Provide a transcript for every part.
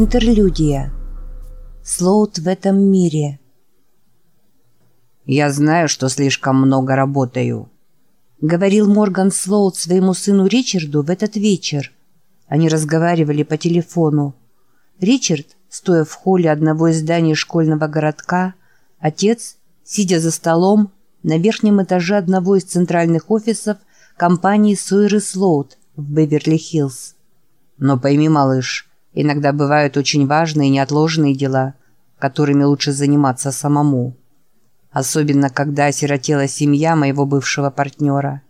Интерлюдия. Слоут в этом мире. «Я знаю, что слишком много работаю», — говорил Морган Слоут своему сыну Ричарду в этот вечер. Они разговаривали по телефону. Ричард, стоя в холле одного из зданий школьного городка, отец, сидя за столом, на верхнем этаже одного из центральных офисов компании Сойры Слоут в Беверли-Хиллз. «Но пойми, малыш, Иногда бывают очень важные и неотложные дела, которыми лучше заниматься самому. Особенно, когда осиротела семья моего бывшего партнера.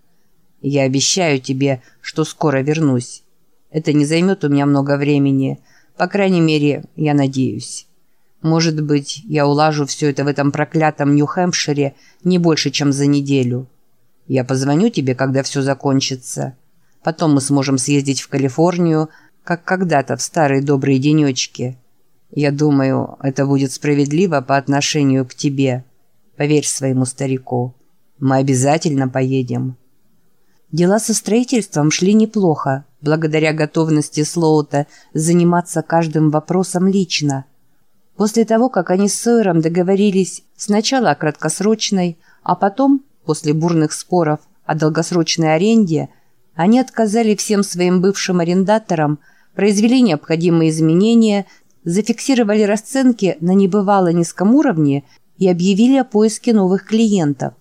Я обещаю тебе, что скоро вернусь. Это не займет у меня много времени, по крайней мере, я надеюсь. Может быть, я улажу все это в этом проклятом Нью-Хэмпшире не больше, чем за неделю. Я позвоню тебе, когда все закончится. Потом мы сможем съездить в Калифорнию, как когда-то в старые добрые денечки. Я думаю, это будет справедливо по отношению к тебе. Поверь своему старику. Мы обязательно поедем». Дела со строительством шли неплохо, благодаря готовности Слоута заниматься каждым вопросом лично. После того, как они с Сойером договорились сначала о краткосрочной, а потом, после бурных споров о долгосрочной аренде, они отказали всем своим бывшим арендаторам – произвели необходимые изменения, зафиксировали расценки на небывало низком уровне и объявили о поиске новых клиентов.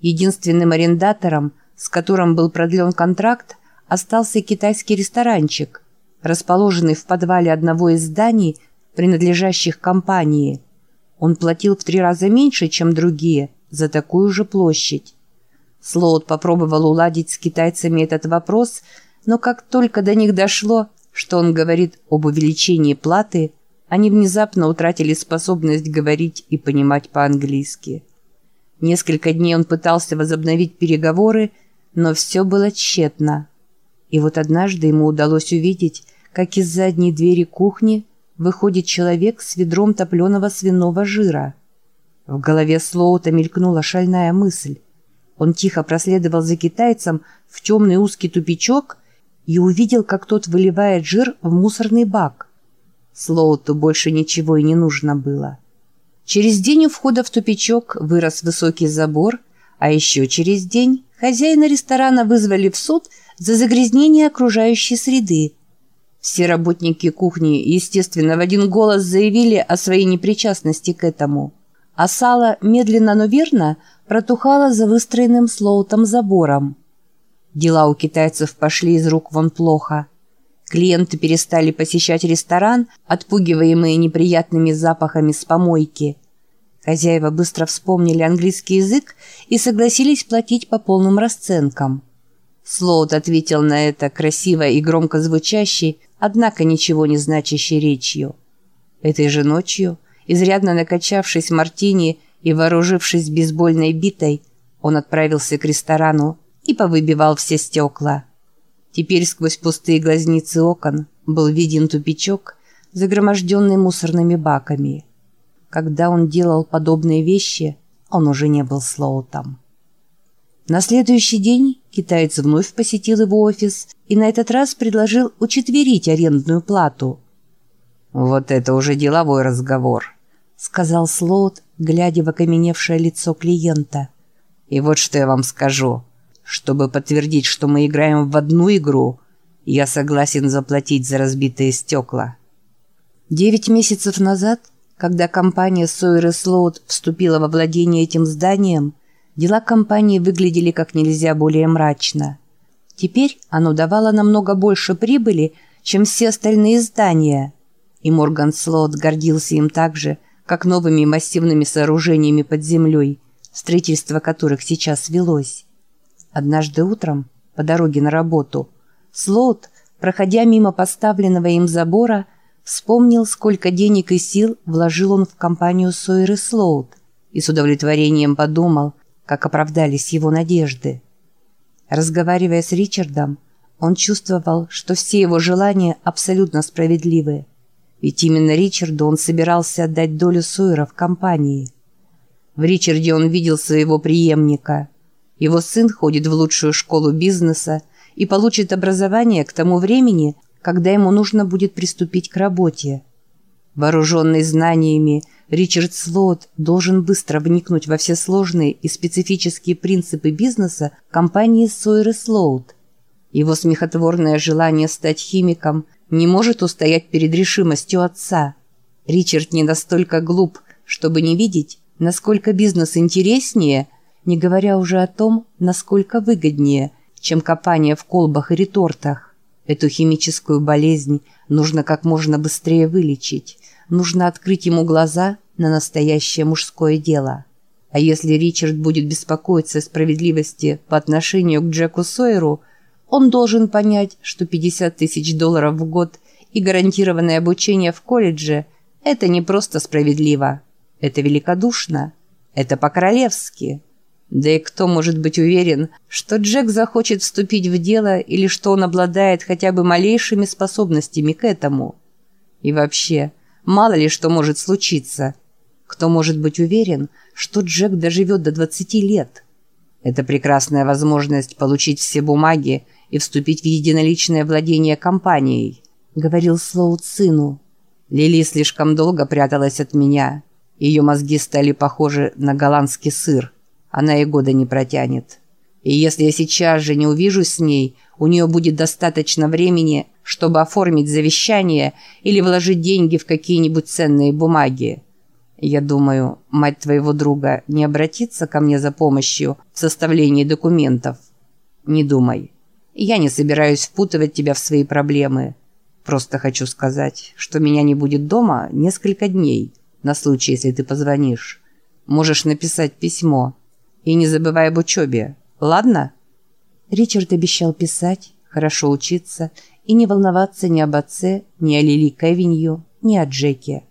Единственным арендатором, с которым был продлен контракт, остался китайский ресторанчик, расположенный в подвале одного из зданий, принадлежащих компании. Он платил в три раза меньше, чем другие, за такую же площадь. Слоут попробовал уладить с китайцами этот вопрос, но как только до них дошло, что он говорит об увеличении платы, они внезапно утратили способность говорить и понимать по-английски. Несколько дней он пытался возобновить переговоры, но все было тщетно. И вот однажды ему удалось увидеть, как из задней двери кухни выходит человек с ведром топленого свиного жира. В голове Слоута мелькнула шальная мысль. Он тихо проследовал за китайцем в темный узкий тупичок и увидел, как тот выливает жир в мусорный бак. Слоуту больше ничего и не нужно было. Через день у входа в тупичок вырос высокий забор, а еще через день хозяина ресторана вызвали в суд за загрязнение окружающей среды. Все работники кухни, естественно, в один голос заявили о своей непричастности к этому. А сало медленно, но верно протухало за выстроенным слоутом забором. Дела у китайцев пошли из рук вон плохо. Клиенты перестали посещать ресторан, отпугиваемые неприятными запахами с помойки. Хозяева быстро вспомнили английский язык и согласились платить по полным расценкам. Слоут ответил на это красивой и громко звучащей, однако ничего не значащей речью. Этой же ночью, изрядно накачавшись мартини и вооружившись бейсбольной битой, он отправился к ресторану и повыбивал все стекла. Теперь сквозь пустые глазницы окон был виден тупичок, загроможденный мусорными баками. Когда он делал подобные вещи, он уже не был Слоутом. На следующий день китаец вновь посетил его офис и на этот раз предложил учетверить арендную плату. «Вот это уже деловой разговор», — сказал Слоут, глядя в окаменевшее лицо клиента. «И вот что я вам скажу. Чтобы подтвердить, что мы играем в одну игру, я согласен заплатить за разбитые стекла. Девять месяцев назад, когда компания Сойер Слоут вступила во владение этим зданием, дела компании выглядели как нельзя более мрачно. Теперь оно давало намного больше прибыли, чем все остальные здания, и Морган Слоут гордился им так же, как новыми массивными сооружениями под землей, строительство которых сейчас велось. Однажды утром, по дороге на работу, Слоут, проходя мимо поставленного им забора, вспомнил, сколько денег и сил вложил он в компанию Сойер и Слоут, и с удовлетворением подумал, как оправдались его надежды. Разговаривая с Ричардом, он чувствовал, что все его желания абсолютно справедливы, ведь именно Ричарду он собирался отдать долю Сойера в компании. В Ричарде он видел своего преемника – его сын ходит в лучшую школу бизнеса и получит образование к тому времени, когда ему нужно будет приступить к работе. Вооруженный знаниями, Ричард Слоут должен быстро вникнуть во все сложные и специфические принципы бизнеса компании Сойер и Слоут. Его смехотворное желание стать химиком не может устоять перед решимостью отца. Ричард не настолько глуп, чтобы не видеть, насколько бизнес интереснее, не говоря уже о том, насколько выгоднее, чем копание в колбах и ретортах. Эту химическую болезнь нужно как можно быстрее вылечить. Нужно открыть ему глаза на настоящее мужское дело. А если Ричард будет беспокоиться о справедливости по отношению к Джеку Сойеру, он должен понять, что 50 тысяч долларов в год и гарантированное обучение в колледже – это не просто справедливо. Это великодушно. Это по-королевски. Да и кто может быть уверен, что Джек захочет вступить в дело или что он обладает хотя бы малейшими способностями к этому? И вообще, мало ли что может случиться. Кто может быть уверен, что Джек доживет до 20 лет? Это прекрасная возможность получить все бумаги и вступить в единоличное владение компанией, говорил Слоут сыну. Лили слишком долго пряталась от меня. Ее мозги стали похожи на голландский сыр. Она и года не протянет. И если я сейчас же не увижусь с ней, у нее будет достаточно времени, чтобы оформить завещание или вложить деньги в какие-нибудь ценные бумаги. Я думаю, мать твоего друга не обратится ко мне за помощью в составлении документов. Не думай. Я не собираюсь впутывать тебя в свои проблемы. Просто хочу сказать, что меня не будет дома несколько дней, на случай, если ты позвонишь. Можешь написать письмо. И не забывай об учебе, ладно?» Ричард обещал писать, хорошо учиться и не волноваться ни об отце, ни о Лили Кевинью, ни о Джеке.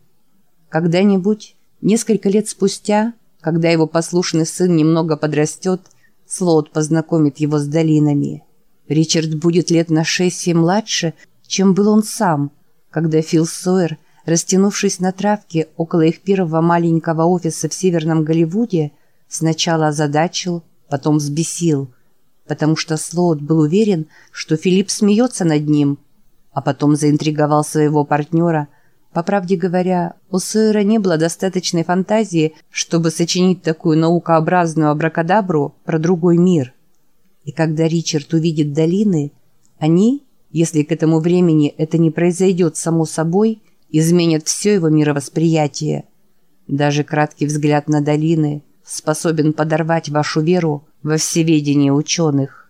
Когда-нибудь, несколько лет спустя, когда его послушный сын немного подрастет, Слоут познакомит его с долинами. Ричард будет лет на шесть-семь младше, чем был он сам, когда Фил Сойер, растянувшись на травке около их первого маленького офиса в Северном Голливуде, сначала озадачил, потом взбесил, потому что Слоут был уверен, что Филипп смеется над ним, а потом заинтриговал своего партнера. По правде говоря, у Сойера не было достаточной фантазии, чтобы сочинить такую наукообразную абракадабру про другой мир – и когда Ричард увидит долины, они, если к этому времени это не произойдет само собой, изменят все его мировосприятие. Даже краткий взгляд на долины способен подорвать вашу веру во всеведение ученых.